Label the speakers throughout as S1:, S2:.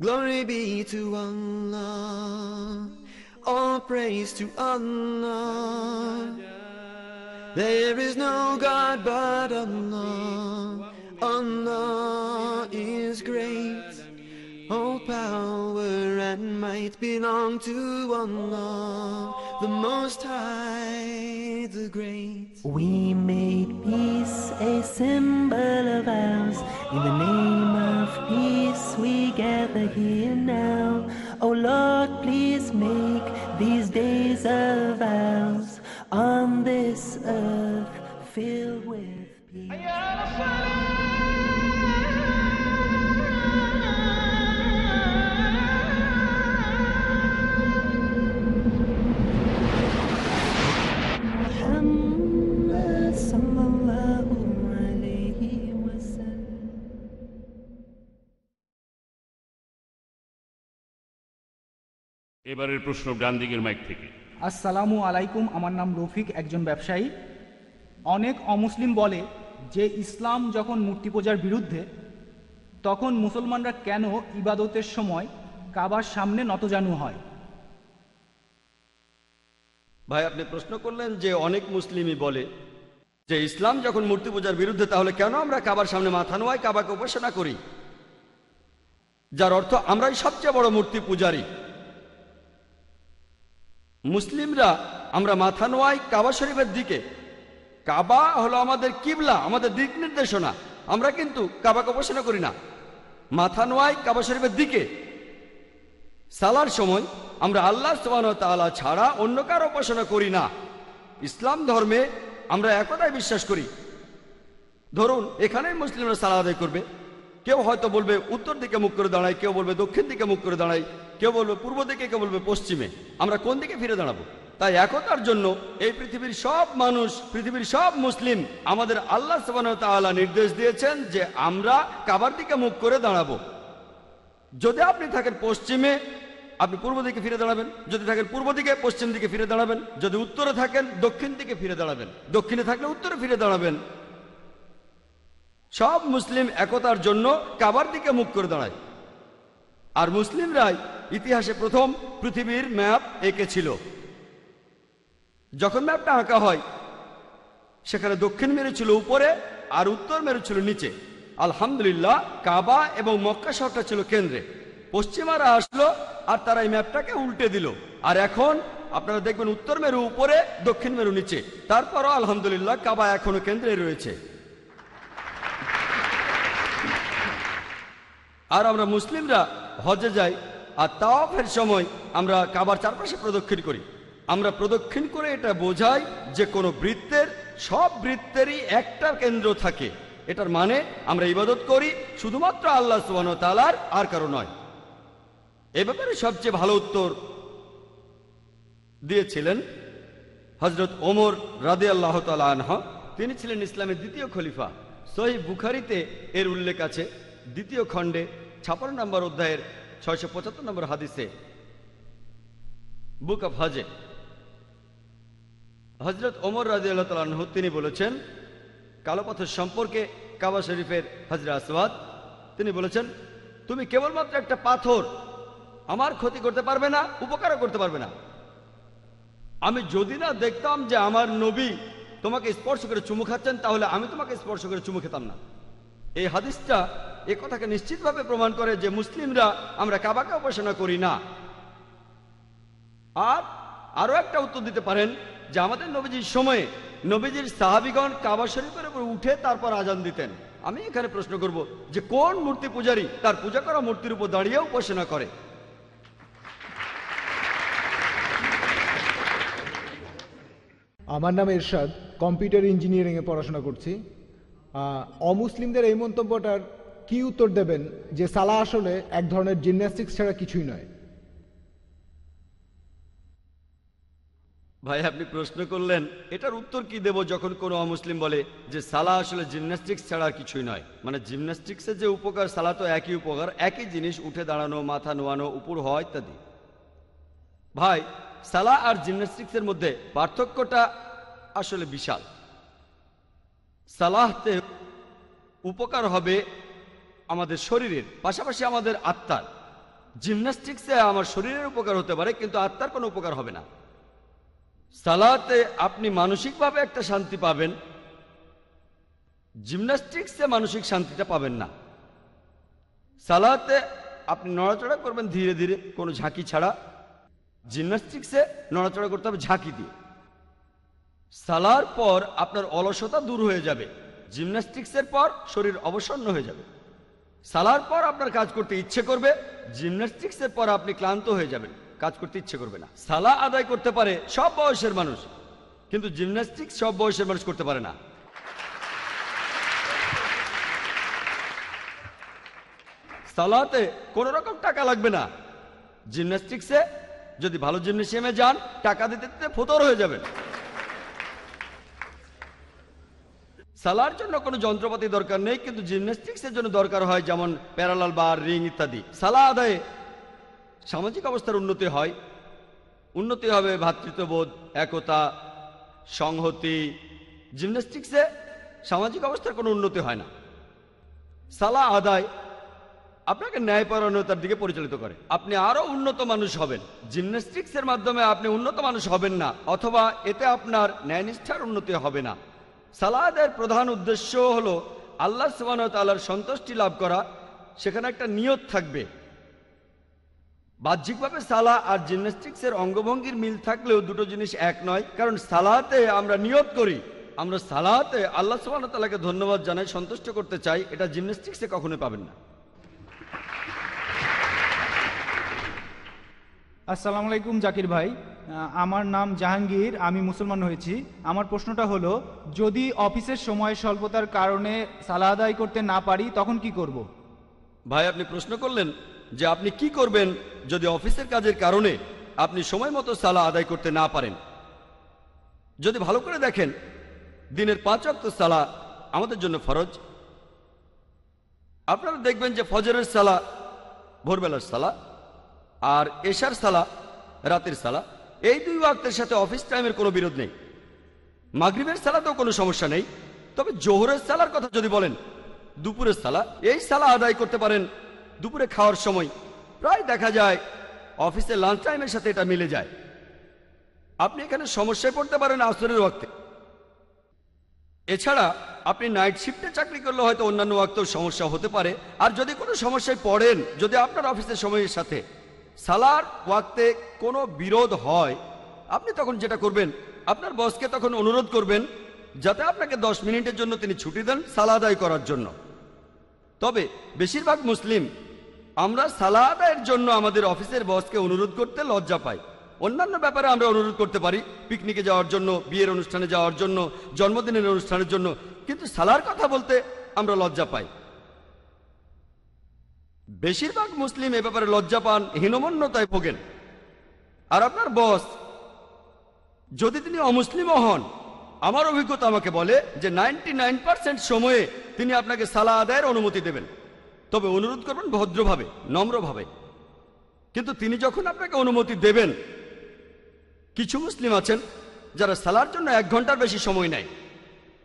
S1: Glory be to Allah, all praise to Allah. There is no God but Allah, Allah is great. All power and might belong to Allah, the Most High, the Great.
S2: We made peace a symbol of ours. In the name of we gather here now. Oh Lord, please make these days of ours on this earth filled with peace.
S3: এবারের প্রশ্ন ডান দিকের mic থেকে।
S4: আসসালামু আলাইকুম আমার নাম রফিক একজন ব্যবসায়ী। অনেক অমুসলিম বলে যে ইসলাম যখন মূর্তি পূজার বিরুদ্ধে তখন মুসলমানরা কেন ইবাদতের সময় কাবার সামনে নতজানু হয়?
S5: ভাই আপনি প্রশ্ন করলেন যে অনেক মুসলিমই বলে যে ইসলাম যখন মূর্তি পূজার বিরুদ্ধে তাহলে কেন আমরা কাবার সামনে মাথা নোয়াই কাবাকে উপাসনা করি? যার অর্থ আমরাই সবচেয়ে বড় মূর্তি পূজারী। মুসলিমরা আমরা মাথা নোয়াই কাবা শরীফের দিকে। কাবা হলো আমাদের কিবলা, আমাদের দিক নির্দেশনা। আমরা কিন্তু কাবাকে উপাসনা করি না। মাথা নোয়াই কাবা শরীফের দিকে। সালার সময় আমরা আল্লাহ তাআলা ছাড়া অন্য কার উপাসনা করি না। ইসলাম ধর্মে আমরা একতায় বিশ্বাস করি। ধরুন, এখানেই মুসলিমরা সালা আদায় করবে। কেউ হয়তো বলবে উত্তর দিকে মুখ করে দাঁড়ায়, কেউ বলবে দক্ষিণ দিকে মুখ করে দাঁড়ায়, কেউ বলবে পূর্ব দিকে, কেউ বলবে পশ্চিমে। আমরা কোন দিকে ফিরে দাঁড়াবো? তাই একতার জন্য এই পৃথিবীর সব মানুষ, পৃথিবীর সব মুসলিম আমাদের আল্লাহ তাআলা নির্দেশ দিয়েছেন যে আমরা কাবার দিকে মুখ করে দাঁড়াবো। যদি আপনি থাকেন পশ্চিমে, আপনি পূর্ব দিকে ফিরে দাঁড়াবেন। যদি থাকেন পূর্ব দিকে, পশ্চিম দিকে ফিরে দাঁড়াবেন। যদি উত্তরে থাকেন দক্ষিণ দিকে ফিরে দাঁড়াবেন। দক্ষিণে থাকলে উত্তরে ফিরে দাঁড়াবেন। সব মুসলিম একতার জন্য কাবার দিকে মুখ করে দাঁড়ায়। আর মুসলিমরাই ইতিহাসে প্রথম পৃথিবীর ম্যাপ এঁকেছিল যখন ম্যাপটা আঁকা হয়, সেখানে দক্ষিণ মেরু ছিল উপরে আর উত্তর মেরু ছিল নিচে। আলহামদুলিল্লাহ, কাবা এবং মক্কা শহরটা ছিল কেন্দ্রে। পশ্চিমারা আসলো আর তারা এই ম্যাপটাকে উল্টে দিল। আর এখন আপনারা দেখবেন উত্তর মেরু উপরে, দক্ষিণ মেরু নিচে। তারপরও আলহামদুলিল্লাহ কাবা এখনও কেন্দ্রে রয়েছে। আর আমরা মুসলিমরা হজে যাই আর তাওয়াফের সময় আমরা কাবার চারপাশে প্রদক্ষিণ করি। আমরা প্রদক্ষিণ করে এটা বোঝাই যে কোনো বৃত্তের, সব বৃত্তেরই একটা কেন্দ্র থাকে। এটার মানে আমরা ইবাদত করি শুধুমাত্র আল্লাহ সুবান তালার আর কারও নয়। এ ব্যাপারে সবচেয়ে ভালো উত্তর দিয়েছিলেন হজরত ওমর রাদে আল্লাহ তালা আনহ। তিনি ছিলেন ইসলামের দ্বিতীয় খলিফা। সহি বুখারিতে এর উল্লেখ আছে। দ্বিতীয় খণ্ডে ছাপান্ন নম্বর অধ্যায়ের ছয়শো পঁচাত্তর নম্বর হাদিসে বুক অফ হজে হজরত ওমর রাজি আল্লাহ তালাহ তিনি বলেছেন কালো পাথর সম্পর্কে কাবা শরীফের হজরা আসওয়াদ, তিনি বলেছেন, তুমি কেবলমাত্র একটা পাথর আমার ক্ষতি করতে পারবে না, উপকারও করতে পারবে না। আমি যদি না দেখতাম যে আমার নবী তোমাকে স্পর্শ করে চুমু খাচ্ছেন, তাহলে আমি তোমাকে স্পর্শ করে চুমু খেতাম না। এই হাদিসটা এ কথাকে নিশ্চিতভাবে প্রমাণ করে যে মুসলিমরা আমরা কাবাকে উপাসনা করি না। আর আরও একটা উত্তর দিতে পারেন যে আমাদের নবীজির সময়ে নবীজির সাহাবিগণ কাবা শরীফের উপর উঠে তারপর আজান দিতেন। আমি এখানে প্রশ্ন করব যে কোন মূর্তি পূজারী তার পূজা করা মূর্তির উপর দাঁড়িয়ে উপাসনা করে?
S3: আমার নাম এরশাদ, কম্পিউটার ইঞ্জিনিয়ারিংয়ে পড়াশোনা করছি। অমুসলিমদের এই মন্তব্যটার কি উত্তর দেবেন যে সালা আসলে এক ধরনের জিমন্যাস্টিক্স ছাড়া কিছুই নয়?
S5: ভাই, আপনি প্রশ্ন করলেন, এটার উত্তর কি দেব যখন কোনো অমুসলিম বলে যে সালা আসলে জিমন্যাস্টিক্স ছাড়া কিছুই নয়? মানে জিমন্যাস্টিক্সের যে উপকার সালা তো একই উপকার, একই জিনিস, উঠে দাঁড়ানো, মাথা নোয়ানো, উপর হওয়া ইত্যাদি। ভাই সালা আর জিমন্যাস্টিক্সের মধ্যে পার্থক্যটা আসলে বিশাল। সালাহতে উপকার হবে আমাদের শরীরের, পাশাপাশি আমাদের আত্মার। জিমন্যাস্টিক্সে আমার শরীরের উপকার হতে পারে, কিন্তু আত্মার কোনো উপকার হবে না। সালাতে আপনি মানসিকভাবে একটা শান্তি পাবেন। জিমন্যাস্টিক্সে মানসিক শান্তিটা পাবেন না। সালাতে আপনি নড়াচড়া করবেন ধীরে ধীরে, কোনো ঝাঁকি ছাড়া। জিমন্যাস্টিক্সে নড়াচড়া করতে হবে ঝাঁকি দিয়ে। সালার পর আপনার অলসতা দূর হয়ে যাবে। জিমন্যাস্টিক্সের পর শরীর অবসন্ন হয়ে যাবে। সালার পর আপনার কাজ করতে ইচ্ছে করবে, জিমন্যাস্টিক্সের পর আপনি ক্লান্ত হয়ে যাবেন, কাজ করতে ইচ্ছে করবে না। সালা আদায় করতে পারে সব বয়সের মানুষ, কিন্তু জিমন্যাস্টিক্স সব বয়সের মানুষ করতে পারে না। সালাতে কোনো রকম টাকা লাগবে না। জিমন্যাস্টিক্সে যদি ভালো জিমনেশিয়ামে যান, টাকা দিতে দিতে ফতর হয়ে যাবেন। সালার জন্য কোনো যন্ত্রপাতি দরকার নেই, কিন্তু জিমন্যাস্টিক্সের জন্য দরকার হয় যেমন প্যারালাল বার রিং ইত্যাদি। সালা আদায়ে সামাজিক অবস্থার উন্নতি হয়। উন্নতি হবে ভ্রাতৃত্ববোধ একতা, সংহতি। জিমন্যাস্টিক্সে সামাজিক অবস্থার কোনো উন্নতি হয় না। সালা আদায় আপনাকে ন্যায়পরায়ণতার দিকে পরিচালিত করে। আপনি আরও উন্নত মানুষ হবেন। জিমন্যাস্টিক্সের মাধ্যমে আপনি উন্নত মানুষ হবেন না, অথবা এতে আপনার ন্যায়নিষ্ঠার উন্নতি হবে না। সালাদের প্রধান উদ্দেশ্য হলো আল্লাহ সুবাহ তাল্লার সন্তুষ্টি লাভ করা, সেখানে একটা নিয়ত থাকবে। বাহ্যিকভাবে সালা আর জিমন্যাস্টিক্সের অঙ্গভঙ্গির মিল থাকলেও দুটো জিনিস এক নয়, কারণ সালাতে আমরা নিয়ত করি, আমরা সালাতে আল্লাহ সুবাহ তাল্লাহকে ধন্যবাদ জানাই, সন্তুষ্ট করতে চাই, এটা জিমন্যাস্টিক্সে কখনোই পাবেন না।
S4: আসসালামু আলাইকুম জাকির ভাই। আমার নাম জাহাঙ্গীর, আমি মুসলমান হয়েছি। আমার প্রশ্নটা হলো, যদি অফিসের সময় স্বল্পতার কারণে সালা আদায় করতে না পারি, তখন কি করব।
S5: ভাই, আপনি প্রশ্ন করলেন যে আপনি কি করবেন যদি অফিসের কাজের কারণে আপনি সময় মতো সালা আদায় করতে না পারেন। যদি ভালো করে দেখেন, দিনের পাঁচ অক্ত সালা আমাদের জন্য ফরজ। আপনারা দেখবেন যে ফজরের সালা ভোরবেলার সালা আর এশার সালা রাতের সালা এই দুই ওয়াক্তের সাথে অফিস টাইমের কোনো বিরোধ নেই। মাগরিবের সালাতেও কোনো সমস্যা নেই। তবে জোহরের সালার কথা যদি বলেন, দুপুরের সালা, এই সালা আদায় করতে পারেন দুপুরে খাওয়ার সময়। প্রায় দেখা যায় অফিসে লাঞ্চ টাইমের সাথে এটা মিলে যায়। আপনি এখানে সমস্যায় পড়তে পারেন আসরের ওয়াক্তে। এছাড়া আপনি নাইট শিফটে চাকরি করলে হয়তো অন্যান্য ওয়াক্তেও সমস্যা হতে পারে। আর যদি কোনো সমস্যায় পড়েন, যদি আপনার অফিসের সময়ের সাথে সালার ওয়াক্তে কোনো বিরোধ হয়, আপনি তখন যেটা করবেন, আপনার বসকে তখন অনুরোধ করবেন, যাতে আপনাকে দশ মিনিটের জন্য তিনি ছুটি দেন সালা আদায় করার জন্য। তবে বেশিরভাগ মুসলিম, আমরা সালা আদায়ের জন্য আমাদের অফিসের বসকে অনুরোধ করতে লজ্জা পাই। অন্যান্য ব্যাপারে আমরা অনুরোধ করতে পারি, পিকনিকে যাওয়ার জন্য, বিয়ের অনুষ্ঠানে যাওয়ার জন্য, জন্মদিনের অনুষ্ঠানের জন্য, কিন্তু সালার কথা বলতে আমরা লজ্জা পাই। বেশিরভাগ মুসলিম এ ব্যাপারে লজ্জা পান, হীনমন্যতায় ভোগেন। আর আপনার বস, যদি তিনি অমুসলিমও হন, আমার অভিজ্ঞতা আমাকে বলে যে নাইনটি সময়ে তিনি আপনাকে সালা আদায়ের অনুমতি দেবেন। তবে অনুরোধ করবেন ভদ্রভাবে, নম্রভাবে। কিন্তু তিনি যখন আপনাকে অনুমতি দেবেন, কিছু মুসলিম আছেন যারা সালার জন্য এক ঘণ্টার বেশি সময় নেয়।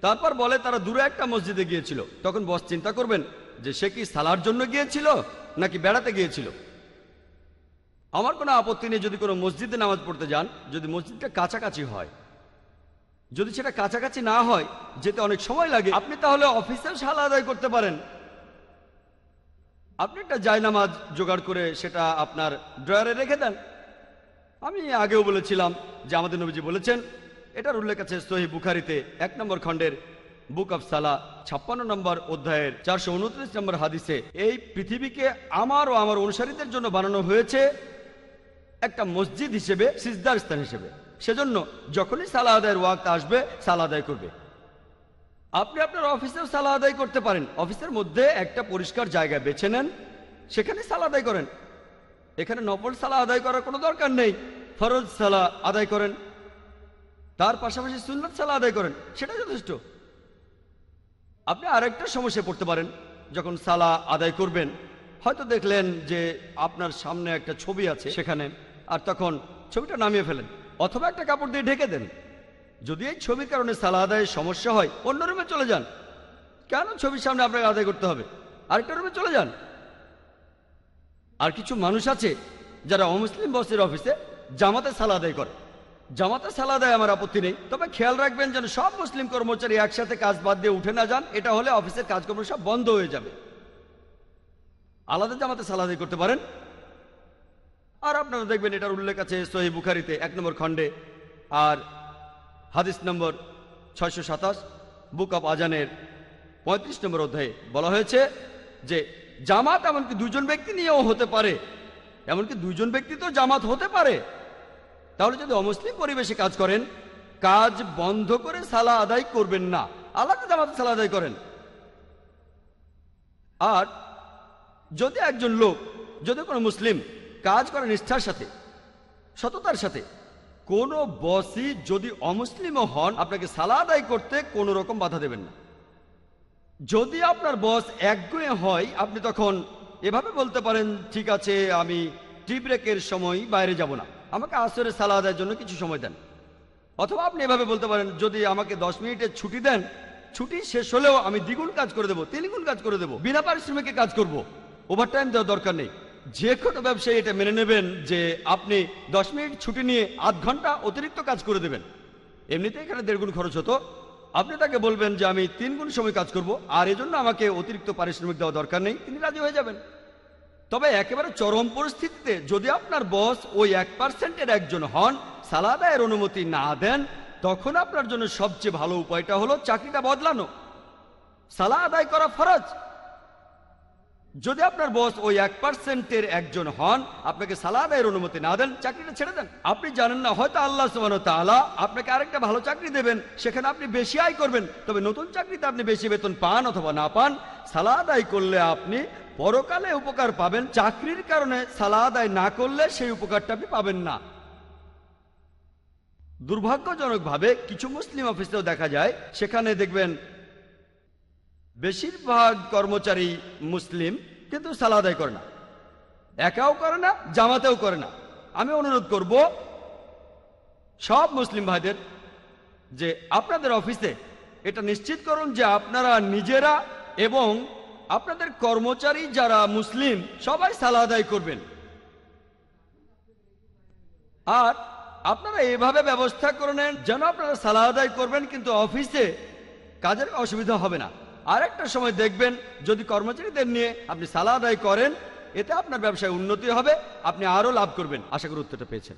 S5: তারপর বলে তারা দূরে একটা মসজিদে গিয়েছিল। তখন বস চিন্তা করবেন যে সে কি সালার জন্য গিয়েছিল নাকি বেড়াতে গিয়েছিল? আমার কোনো আপত্তি নেই যদি কোনো মসজিদে নামাজ পড়তে যান, যদি মসজিদটা কাছাকাছি হয়। যদি সেটা কাছাকাছি না হয়, যেতে অনেক সময় লাগে, আপনি তাহলে অফিসের সালা আদায় করতে পারেন। আপনি একটা জায়নামাজ জোগাড় করে সেটা আপনার ড্রয়ারে রেখে দেন। আমি আগেও বলেছিলাম যে আমাদের নবীজি বলেছেন, এটার উল্লেখ আছে সহি বুখারিতে, এক নম্বর খণ্ডের বুক অফ সালা ছাপ্পান্ন নম্বর অধ্যায়ের চারশো উনত্রিশ নম্বর হাদিসে এই পৃথিবীকে আমার ও আমার অনুসারীদের জন্য বানানো হয়েছে একটা মসজিদ হিসেবে, সিজদার স্থান হিসেবে। সেজন্য যখনই সালা আদায়ের ওয়াক্ত আসবে সালা আদায় করবে। আপনি আপনার অফিসেও সালা আদায় করতে পারেন। অফিসের মধ্যে একটা পরিষ্কার জায়গা বেছে নেন, সেখানে সালা আদায় করেন। এখানে নফল সালা আদায় করার কোনো দরকার নেই। ফরজ সালা আদায় করেন। তার পাশাপাশি সুন্নত সালা আদায় করেন। সেটা যথেষ্ট। আপনি আরেকটা সমস্যায় পড়তে পারেন। যখন সালা আদায় করবেন, হয়তো দেখলেন যে আপনার সামনে একটা ছবি আছে সেখানে, আর তখন ছবিটা নামিয়ে ফেলেন, অথবা একটা কাপড় দিয়ে ঢেকে দেন। যদি এই ছবির কারণে সালা আদায়ের সমস্যা হয়, অন্য রুমে চলে যান। কেন ছবির সামনে আপনাকে আদায় করতে হবে? আরেকটা রুমে চলে যান। আর কিছু মানুষ আছে যারা অমুসলিম বসের অফিসে জামাতে সালা আদায় করে। জামাতে সালা দেয় আমার আপত্তি নেই। তবে খেয়াল রাখবেন যেন সব মুসলিম কর্মচারী একসাথে কাজ বাদ দিয়ে উঠে না যান, এটা হলে অফিসের কাজকর্ম সব বন্ধ হয়ে যাবে। আলাদা জামাতে সালা আদায় করতে পারেন? আর আপনারা দেখবেন এটার উল্লেখ আছে সহি বুখারিতে, এক নম্বর খণ্ডে। আর হাদিস নম্বর ছয়শো সাতাশ, বুক অফ আজানের পঁয়ত্রিশ নম্বর অধ্যায়ে বলা হয়েছে যে, জামাত এমনকি দুজন ব্যক্তি নিয়েও হতে পারে। এমনকি দুজন ব্যক্তি তো জামাত হতে পারে। তাহলে যদি অমুসলিম পরিবেশে কাজ করেন, কাজ বন্ধ করে সালা আদায় করবেন না। আলাদা জামাতে সালা আদায় করেন। আর যদি একজন লোক, যদি কোনো মুসলিম কাজ করে নিষ্ঠার সাথে, সততার সাথে, কোন বসই যদি অমুসলিমও হন, আপনাকে সালা আদায় করতে কোনো রকম বাধা দেবেন না। যদি আপনার বস একগুয়ে হয়, আপনি তখন এভাবে বলতে পারেন, ঠিক আছে, আমি টি ব্রেকের সময় বাইরে যাব না। আমাকে আসরে সালা আদায়ের জন্য কিছু সময় দেন। অথবা আপনি এভাবে বলতে পারেন, যদি আমাকে দশ মিনিটের ছুটি দেন, ছুটি শেষ হলেও আমি দ্বিগুণ কাজ করে দেবো, তিনগুণ কাজ করে দেবো, বিনা পারিশ্রমিকে কাজ করব। ওভার টাইম দেওয়ার দরকার নেই। যে কোনো ব্যবসায়ী এটা মেনে নেবেন যে আপনি দশ মিনিট ছুটি নিয়ে আধ ঘণ্টা অতিরিক্ত কাজ করে দেবেন। এমনিতে এখানে দেড় গুণ খরচ হতো। আপনি তাকে বলবেন যে আমি তিন গুণ সময় কাজ করব, আর এজন্য আমাকে অতিরিক্ত পারিশ্রমিক দেওয়া দরকার নেই, তিনি রাজি হয়ে যাবেন। তবে একেবারে চরম পরিস্থিতিতে যদি আপনার বস ওই এক পার্সেন্টের একজন হন সালাদায়ের অনুমতি না দেন, তখন আপনার জন্য সবচেয়ে ভালো উপায়টা হলো চাকরিটা বদলানো। সালা আদায় করা ফরজ। যদি আপনার বস ওই এক পার্সেন্টের একজন হন, আপনাকে সালা আদায়ের অনুমতি না দেন, চাকরিটা ছেড়ে দেন। আপনি জানেন না, হয়তো আল্লাহ সুবাহ তাআলা আপনাকে আরেকটা ভালো চাকরি দেবেন, সেখানে আপনি বেশি আয় করবেন, তবে নতুন চাকরিতে আপনি বেশি বেতন পান অথবা না পান। সালা আদায় করলে আপনি পরকালে উপকার পাবেন, চাকরির কারণে সালা আদায় না করলে সেই উপকারটা আপনি পাবেন না। দুর্ভাগ্যজনকভাবে কিছু মুসলিম অফিসেও দেখা যায়, সেখানে দেখবেন বেশিরভাগ কর্মচারী মুসলিম কিন্তু সালা আদায় করে না। একাও করে না, জামাতেও করে না। আমি অনুরোধ করব, সব মুসলিম ভাইদের যে আপনাদের অফিসে এটা নিশ্চিত করুন যে আপনারা নিজেরা এবং আপনাদের কর্মচারী যারা মুসলিম সবাই সালা আদায় করবেন। আর আপনারা এভাবে ব্যবস্থা করে নেন যেন আপনারা সালা আদায় করবেন কিন্তু অফিসে কাজের অসুবিধা হবে না। আর একটা সময় দেখবেন যদি কর্মচারীদের নিয়ে আপনি সালা আদায় করেন এতে আপনার ব্যবসায় উন্নতি হবে আপনি আরও লাভ করবেন। আশা করি উত্তরটা পেয়েছেন।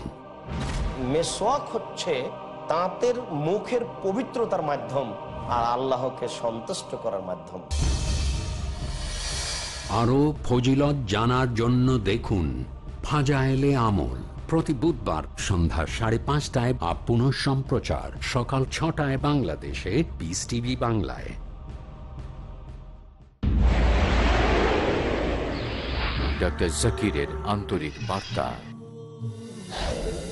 S6: মেসোয়াক হচ্ছে তাঁতের মুখের পবিত্রতার মাধ্যম আর আল্লাহকে সন্তুষ্ট করার মাধ্যম।
S7: আরও ফজিলত জানার জন্য দেখুন ফাজাইলে আমল প্রতি বুধবার সন্ধ্যা সাড়ে পাঁচটায় বা পুনঃ সম্প্রচার সকাল ছটায় বাংলাদেশে পিস টিভি বাংলায়।
S8: ডক্টর জাকিরের আন্তরিক বার্তা।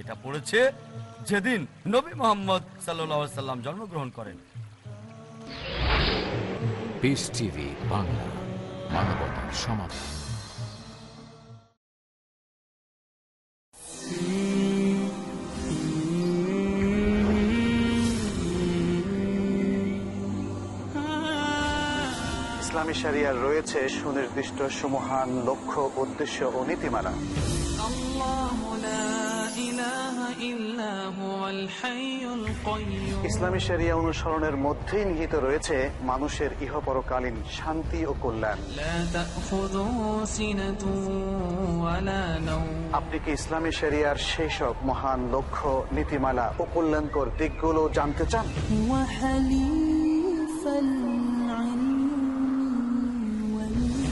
S9: এটা পড়েছে যেদিন নবী মোহাম্মদ সাল্লাম জন্মগ্রহণ করেন।
S8: টিভি বাংলা মানবতার সমাধান
S10: ইসলামী শরিয়ার রয়েছে সুনির্দিষ্ট সুমহান লক্ষ্য উদ্দেশ্য ও নীতিমালা। ইসলামী শরিয়া অনুসরণের মধ্যেই নিহিত রয়েছে মানুষের ইহপরকালীন শান্তি ও কল্যাণ। আপনি কি ইসলামী শরিয়ার সেই সব মহান লক্ষ্য নীতিমালা ও কল্যাণকর দিকগুলো জানতে চান?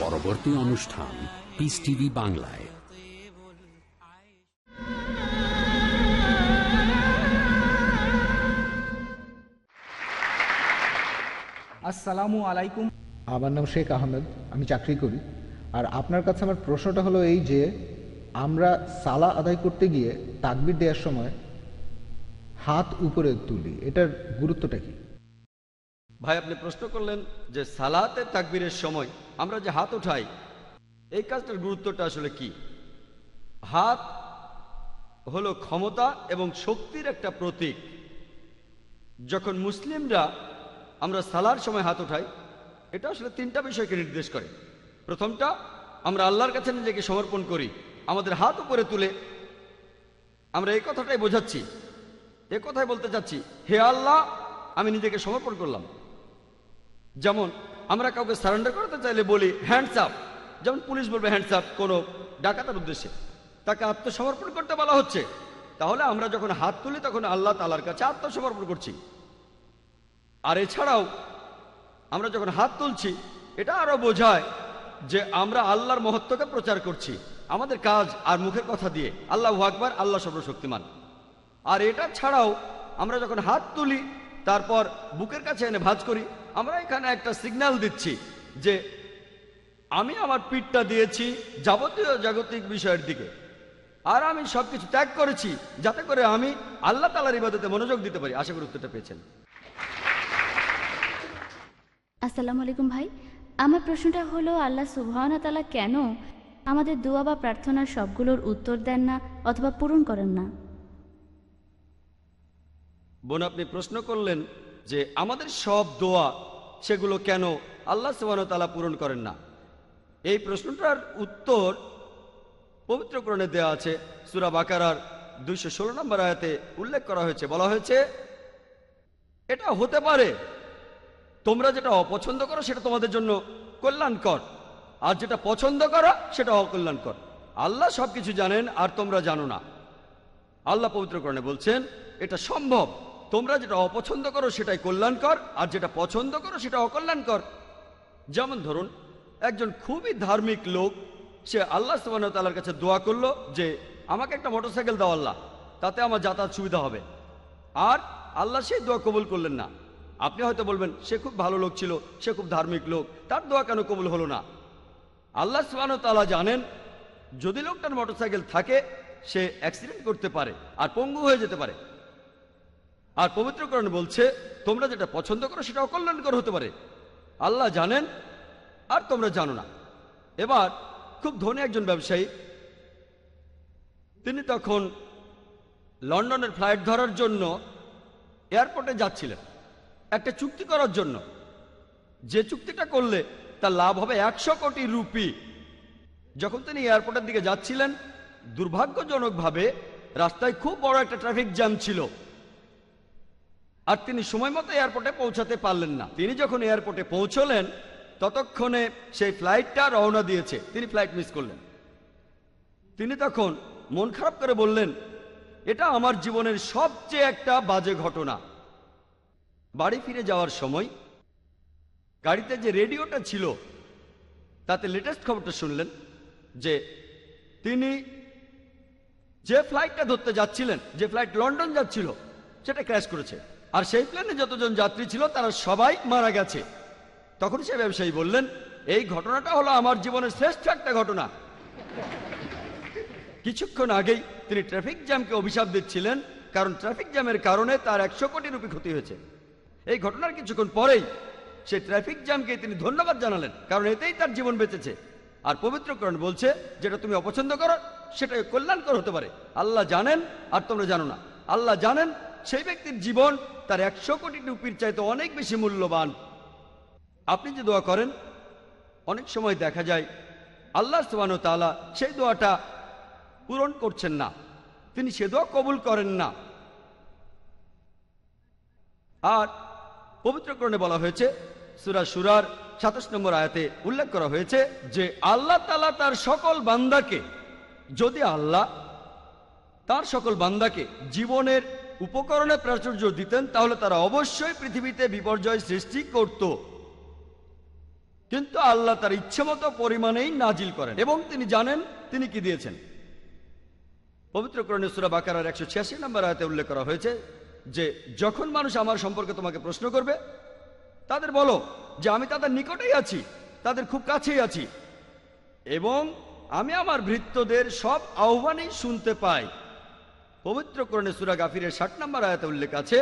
S7: পরবর্তী অনুষ্ঠান পিস টিভি বাংলায়।
S4: আসসালামু আলাইকুম।
S3: আমার নাম শেখ আহমেদ আমি চাকরি করি। আর আপনার কাছে আমার প্রশ্নটা হলো এই যে আমরা সালা আদায় করতে গিয়ে তাকবির দেওয়ার সময় হাত উপরে তুলি এটার গুরুত্বটা কি?
S5: ভাই, আপনি প্রশ্ন করলেন যে সালাতে তাকবীরের সময় আমরা যে হাত উঠাই, এই কাজটার গুরুত্বটা আসলে কি? হাত হলো ক্ষমতা এবং শক্তির একটা প্রতীক। যখন মুসলিমরা আমরা সালার সময় হাত উঠাই, এটা আসলে তিনটা বিষয়কে নির্দেশ করে। প্রথমটা, আমরা আল্লাহর কাছে নিজেকে সমর্পণ করি, আমাদের হাত উপরে তুলে। আমরা এই কথাটাই বোঝাচ্ছি, এ কথাই বলতে চাচ্ছি, হে আল্লাহ, আমি নিজেকে সমর্পণ করলাম। যেমন আমরা কাউকে সারেন্ডার করতে চাইলে বলি হ্যান্ডস আপ যেমন পুলিশ বলবে হ্যান্ডস আপ কোনো ডাকাতার উদ্দেশ্যে। তাকে আত্মসমর্পণ করতে বলা হচ্ছে। তাহলে আমরা যখন হাত তুলি, তখন আল্লাহ তালার কাছে আত্মসমর্পণ করছি। আর এছাড়াও, আমরা যখন হাত তুলছি, এটা আরও বোঝায় যে আমরা আল্লাহর মহত্বকে প্রচার করছি। আমাদের কাজ আর মুখের কথা দিয়ে। আল্লাহ আকবার, আল্লাহ সর্বশক্তিমান। আর এটা ছাড়াও আমরা যখন হাত তুলি, তারপর বুকের কাছে এনে ভাঁজ করি আমরা এখানে একটা সিগন্যাল দিচ্ছি যে আমি আমার পিঠটা দিয়েছি যাবতীয় জাগতিক বিষয়ের দিকে। আর আমি সবকিছু ত্যাগ করেছি যাতে করে আমি আল্লাহ তালার ইবাদতে মনোযোগ দিতে পারি। আশা করি উত্তরটা পেয়েছেন।
S11: আসসালামু আলাইকুম ভাই। আমার প্রশ্নটা হলো আল্লাহ সুবহানা তালা কেন আমাদের দোয়া বা প্রার্থনার সবগুলোর উত্তর দেন না অথবা পূরণ করেন না?
S5: বোন আপনি প্রশ্ন করলেন যে আমাদের সব দোয়া সেগুলো কেন আল্লাহ তালা পূরণ করেন না? এই প্রশ্নটার উত্তর পবিত্রকরণে দেওয়া আছে, সুরা বাকারার দুইশো ষোলো নম্বর আয়াতে উল্লেখ করা হয়েছে। বলা হয়েছে, এটা হতে পারে, তোমরা যেটা অপছন্দ করো সেটা তোমাদের জন্য কল্যাণকর, আর যেটা পছন্দ করো সেটা অকল্যাণকর। আল্লাহ সবকিছু জানেন আর তোমরা জানো না। আল্লাহ পবিত্রকরণে বলছেন, এটা সম্ভব। তোমরা যেটা অপছন্দ করো সেটাই কল্যাণকর, আর যেটা পছন্দ করো সেটা অকল্যাণকর। যেমন ধরুন, একজন খুবই ধার্মিক লোক, সে আল্লাহ সুবাহতালার কাছে দোয়া করল যে, আমাকে একটা মোটরসাইকেল দাও আল্লাহ, তাতে আমার যাতায়াত সুবিধা হবে। আর আল্লাহ সেই দোয়া কবুল করলেন না। আপনি হয়তো বলবেন, সে খুব ভালো লোক ছিল, সে খুব ধার্মিক লোক, তার দোয়া কেন কবুল হলো না? আল্লাহ সুবাহতালা জানেন, যদি লোকটার মোটরসাইকেল থাকে, সে অ্যাক্সিডেন্ট করতে পারে, আর পঙ্গু হয়ে যেতে পারে। আর পবিত্রকরণ বলছে, তোমরা যেটা পছন্দ করো সেটা অকল্যাণকর হতে পারে। আল্লাহ জানেন আর তোমরা জানো না। এবার খুব ধনী একজন ব্যবসায়ী, তিনি তখন লন্ডনের ফ্লাইট ধরার জন্য এয়ারপোর্টে যাচ্ছিলেন। একটা চুক্তি করার জন্য। যে চুক্তিটা করলে তার লাভ হবে একশো কোটি রুপি। যখন তিনি এয়ারপোর্টের দিকে যাচ্ছিলেন, দুর্ভাগ্যজনকভাবে রাস্তায় খুব বড় একটা ট্রাফিক জ্যাম ছিল। আর তিনি সময় মতো এয়ারপোর্টে পৌঁছাতে পারলেন না। তিনি যখন এয়ারপোর্টে পৌঁছলেন, ততক্ষণে সেই ফ্লাইটটা রওনা দিয়েছে। তিনি ফ্লাইট মিস করলেন। তিনি তখন মন খারাপ করে বললেন, এটা আমার জীবনের সবচেয়ে একটা বাজে ঘটনা। বাড়ি ফিরে যাওয়ার সময় গাড়িতে যে রেডিওটা ছিল, তাতে লেটেস্ট খবরটা শুনলেন যে তিনি যে ফ্লাইটটা ধরতে যাচ্ছিলেন, যে ফ্লাইট লন্ডন যাচ্ছিল, সেটা ক্র্যাশ করেছে। আর সেই প্লেনে যতজন যাত্রী ছিল, তারা সবাই মারা গেছে। তখন সে ব্যবসায়ী বললেন, এই ঘটনাটা হলো আমার জীবনের শ্রেষ্ঠ একটা ঘটনা। কিছুক্ষণ আগেই তিনি ট্রাফিক জ্যামকে অভিশাপ দিচ্ছিলেন, কারণ ট্রাফিক জ্যামের কারণে তার একশো কোটি রুপি ক্ষতি হয়েছে। এই ঘটনার কিছুক্ষণ পরেই সে ট্রাফিক জ্যামকে তিনি ধন্যবাদ জানালেন, কারণ এতেই তার জীবন বেঁচেছে। আর পবিত্রকরণ বলছে, যেটা তুমি অপছন্দ করো সেটা কল্যাণকর হতে পারে। আল্লাহ জানেন, আর তোমরা জানো না। আল্লাহ জানেন সেই ব্যক্তির জীবন তার একশো কোটি টুপির চাইতে অনেক বেশি মূল্যবান। আপনি যে দোয়া করেন, অনেক সময় দেখা যায়, আল্লাহ সুবান তালা সেই দোয়াটা পূরণ করছেন না। তিনি সে দোয়া কবুল করেন না। আর পবিত্রকরণে বলা হয়েছে, সুরা সুরার সাতাশ নম্বর আয়াতে উল্লেখ করা হয়েছে যে, আল্লাহ তালা তার সকল বান্দাকে, যদি আল্লাহ তার সকল বান্দাকে জীবনের উপকরণে প্রাচুর্য দিতেন, তাহলে তারা অবশ্যই পৃথিবীতে বিপর্যয় সৃষ্টি করত। কিন্তু আল্লাহ তার ইচ্ছে মতো পরিমাণেই নাজিল করেন এবং তিনি জানেন তিনি কি দিয়েছেন। পবিত্র করণে সুরা বাকারার একশো ছিয়াশি নম্বর আয়তে উল্লেখ করা হয়েছে যে, যখন মানুষ আমার সম্পর্কে তোমাকে প্রশ্ন করবে, তাদের বলো যে, আমি তাদের নিকটেই আছি, তাদের খুব কাছেই আছি এবং আমি আমার ভৃত্যদের সব আহ্বানেই শুনতে পাই। পবিত্র করণে সুরা গাফিরের ষাট নম্বর আয়াতে উল্লেখ আছে,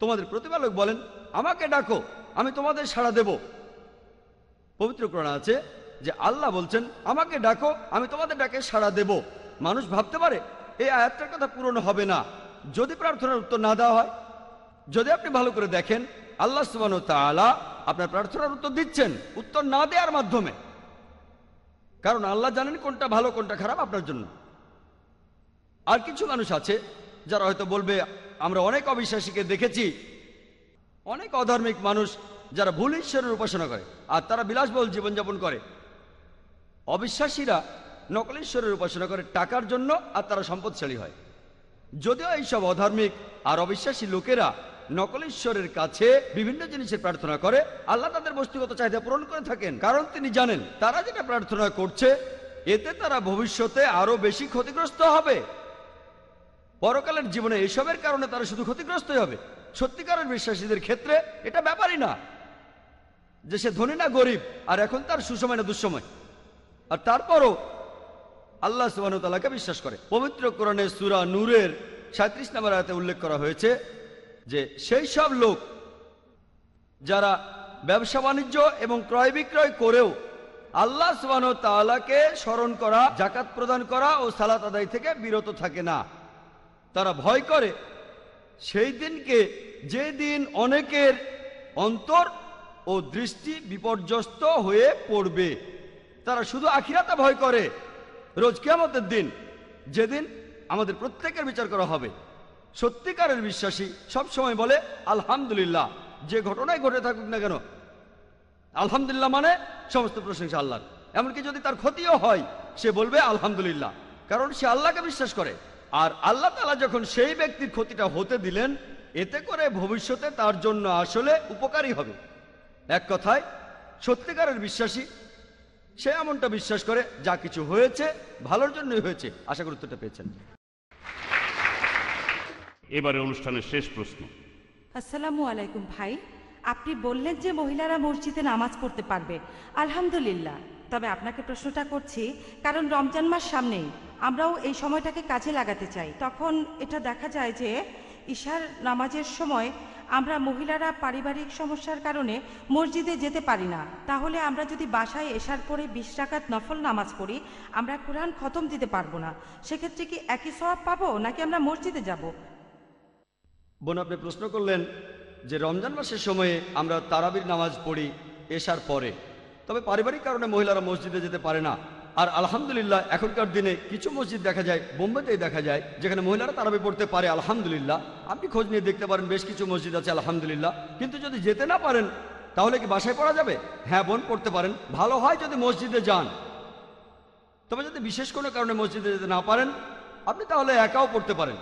S5: তোমাদের প্রতিপালক বলেন, আমাকে ডাকো, আমি তোমাদের সাড়া দেব। পবিত্র করণ আছে যে আল্লাহ বলছেন, আমাকে ডাকো, আমি তোমাদের ডাকে সাড়া দেব। মানুষ ভাবতে পারে, এই আয়াতটার কথা পূরণ হবে না। যদি প্রার্থনার উত্তর না দেওয়া হয়, যদি আপনি ভালো করে দেখেন, আল্লাহ সুবান তালা আপনার প্রার্থনার উত্তর দিচ্ছেন, উত্তর না দেওয়ার মাধ্যমে। কারণ আল্লাহ জানেন কোনটা ভালো, কোনটা খারাপ আপনার জন্য। আর কিছু মানুষ আছে যারা হয়তো বলবে, আমরা অনেক অবিশ্বাসীকে দেখেছি। অনেক অধার্মিক মানুষ যারা ভুল ঈশ্বরের উপাসনা করে আর তারা বিলাসবহুল জীবনযাপন করে। অবিশ্বাসীরা নকল ঈশ্বরের উপাসনা করে টাকার জন্য আর তারা সম্পদশালী হয়। যদিও এইসব অধার্মিক আর অবিশ্বাসী লোকেরা নকল ঈশ্বরের কাছে বিভিন্ন জিনিসের প্রার্থনা করে, আল্লাহ তাদের বস্তুগত চাহিদা পূরণ করে থাকেন। কারণ তিনি জানেন, তারা যেটা প্রার্থনা করছে, এতে তারা ভবিষ্যতে আরও বেশি ক্ষতিগ্রস্ত হবে। পরকালের জীবনে এসবের কারণে তারা শুধু ক্ষতিগ্রস্তই হবে। সত্যিকারের বিশ্বাসীদের ক্ষেত্রে এটা ব্যাপারই না যে সে ধনী না গরিব, আর এখন তার সুসময় না দুঃসময়। আর তারপরও আল্লাহ সুবাহতালাকে বিশ্বাস করে। পবিত্র কোরআনে সুরা নূরের সাঁত্রিশ নম্বর আয়াতে উল্লেখ করা হয়েছে যে, সেই সব লোক যারা ব্যবসা বাণিজ্য এবং ক্রয় বিক্রয় করেও আল্লাহ সুবাহ তালাকে স্মরণ করা, জাকাত প্রদান করা ও সালাত আদায় থেকে বিরত থাকে না। তারা ভয় করে। সেই দিনকে যে দিন অনেকের অন্তর ও দৃষ্টি বিপর্যস্ত হয়ে পড়বে, তারা শুধু আখিরাতে ভয় করে। রোজ কেমতের দিন, যেদিন আমাদের প্রত্যেকের বিচার করা হবে। সত্যিকারের বিশ্বাসী সব সময় বলে, আলহামদুলিল্লাহ, যে ঘটনায় ঘটে থাকুক না কেন। আলহামদুলিল্লাহ মানে সমস্ত প্রশংসা আল্লাহর। এমনকি যদি তার ক্ষতিও হয়, সে বলবে, আলহামদুলিল্লাহ। কারণ সে আল্লাহকে বিশ্বাস করে। আর আল্লাহ তালা যখন সেই ব্যক্তির ক্ষতিটা হতে দিলেন এতে করে ভবিষ্যতে তার জন্য আসলে উপকারী হবে। এক কথায় সত্যিকারের বিশ্বাসী সে এমনটা বিশ্বাস করে যা কিছু হয়েছে ভালোর জন্যই হয়েছে আশা করি উত্তরটা পেয়েছেন।
S12: এবারে অনুষ্ঠানের শেষ প্রশ্ন।
S13: আসসালামু আলাইকুম ভাই। আপনি বললেন যে মহিলারা মসজিদে নামাজ পড়তে পারবে। আলহামদুলিল্লাহ। তবে আপনাকে প্রশ্নটা করছি কারণ রমজান মাস সামনেই। আমরাও এই সময়টাকে কাজে লাগাতে চাই। তখন এটা দেখা যায় যে ঈশার নামাজের সময় আমরা মহিলারা পারিবারিক সমস্যার কারণে মসজিদে যেতে পারি না। তাহলে আমরা যদি বাসায় এসার পরে বিশ রাকাত নফল নামাজ পড়ি, আমরা কোরআন খতম দিতে পারব না। সেক্ষেত্রে কি একই সওয়াব পাবো, নাকি আমরা মসজিদে যাব?
S5: বোন, আপনি প্রশ্ন করলেন যে রমজান মাসের সময়ে আমরা তারাবির নামাজ পড়ি এসার পরে। তবে পারিবারিক কারণে মহিলারা মসজিদে যেতে পারে না। আর আলহামদুলিল্লাহ, এখনকার দিনে কিছু মসজিদ দেখা যায়, বোম্বেতেই দেখা যায়, যেখানে মহিলারা তারাবি পড়তে পারে, আলহামদুলিল্লাহ। আপনি খোঁজ নিয়ে দেখতে পারেন, বেশ কিছু মসজিদ আছে, আলহামদুলিল্লাহ। কিন্তু যদি যেতে না পারেন, তাহলে কি বাসায় পড়া যাবে? হ্যাঁ বোন, পড়তে পারেন। ভালো হয় যদি মসজিদে যান। তবে যদি বিশেষ কোনো কারণে মসজিদে যেতে না পারেন, আপনি তাহলে একাও পড়তে পারেন।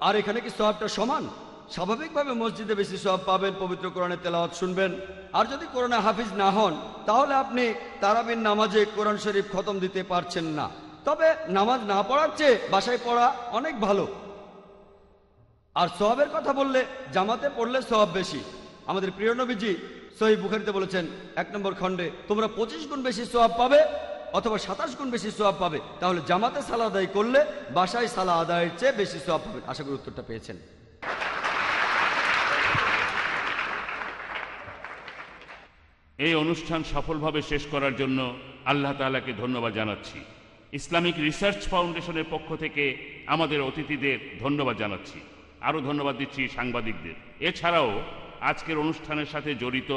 S5: আর এখানে কি সবটা সমান? স্বাভাবিকভাবে মসজিদে বেশি সব পাবেন, পবিত্র কোরআনের তেলাওয়াত শুনবেন। আর যদি কোরআনে হাফিজ না হন, তাহলে আপনি তারাবির নামাজে কোরআন শরীফ খতম দিতে পারছেন না। তবে নামাজ না পড়ার চেয়ে বাসায় পড়া অনেক ভালো। আর সোয়াবের কথা বললে, জামাতে পড়লে সোয়াব বেশি। আমাদের প্রিয় নবীজি সহি বুখারিতে বলেছেন, এক নম্বর খণ্ডে, তোমরা পঁচিশ গুণ বেশি সোয়াব পাবে অথবা সাতাশ গুণ বেশি সোয়াব পাবে। তাহলে জামাতে সালা আদায় করলে বাসায় সালা আদায়ের চেয়ে বেশি সোয়াব পাবেন। আশা করি উত্তরটা পেয়েছেন।
S12: এই অনুষ্ঠান সফলভাবে শেষ করার জন্য আল্লাহ তাআলাকে ধন্যবাদ জানাচ্ছি। ইসলামিক রিসার্চ ফাউন্ডেশনের পক্ষ থেকে আমাদের অতিথিদের ধন্যবাদ জানাচ্ছি। আরও ধন্যবাদ দিচ্ছি সাংবাদিকদের। এছাড়াও আজকের অনুষ্ঠানের সাথে জড়িত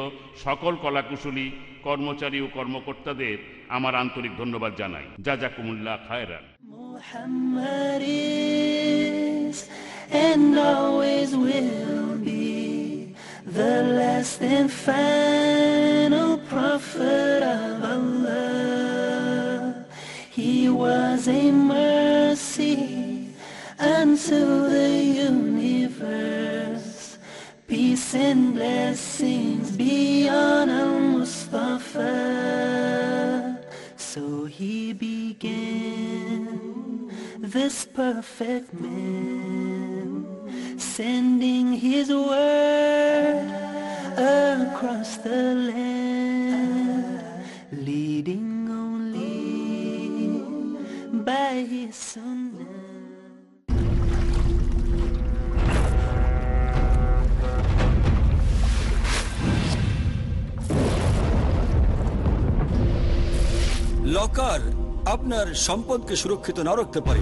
S12: সকল কলাকুশলী, কর্মচারী ও কর্মকর্তাদের আমার আন্তরিক ধন্যবাদ জানাই। জাজাকুমুল্লাহ খায়রান।
S2: Muhammad is and always will be the last and final perfect man, sending his word across the land, leading only by his sunnah.
S5: Locker আপনার সম্পদকে সুরক্ষিত না রাখতে পারে